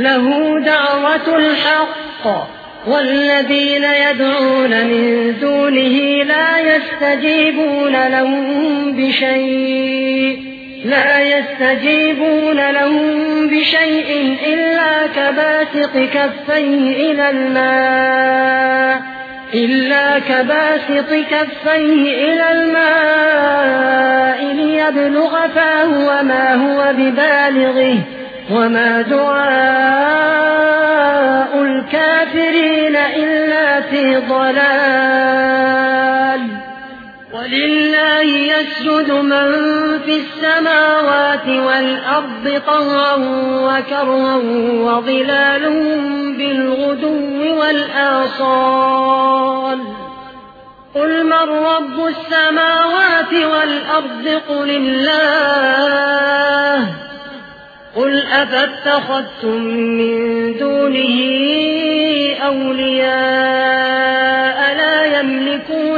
له دعوة الحق والذين يدعون من دونه لا يستجيبون لهم بشيء لا يستجيبون لهم بشيء إلا كباسط كفيه إلى الماء إلا كباسط كفيه إلى الماء ليبلغ فاه وما هو ببالغه وما دعاء ضلال. ولله يسجد من في السماوات والأرض طوعا وكرها وظلال بالغدو والآصال. قل من رب السماوات والأرض؟ قل الله. قل أفاتخذتم من دونه أولياء؟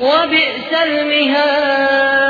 وبئس المهاد.